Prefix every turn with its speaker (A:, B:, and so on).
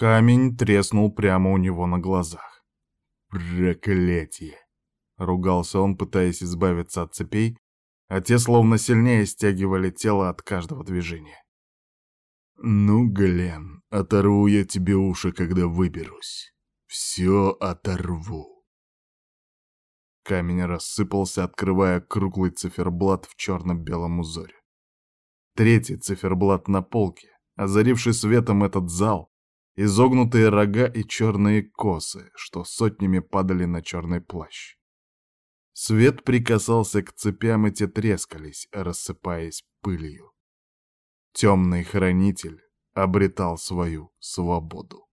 A: Камень треснул прямо у него на глазах. «Проклятие!» — ругался он, пытаясь избавиться от цепей, а те словно сильнее стягивали тело от каждого движения. «Ну, Глен, оторву я тебе уши, когда выберусь. Все оторву». Камень рассыпался, открывая круглый циферблат в черно-белом узоре. Третий циферблат на полке, озаривший светом этот зал, изогнутые рога и черные косы, что сотнями падали на черный плащ. Свет прикасался к цепям, и те трескались, рассыпаясь пылью. Темный хранитель обретал свою свободу.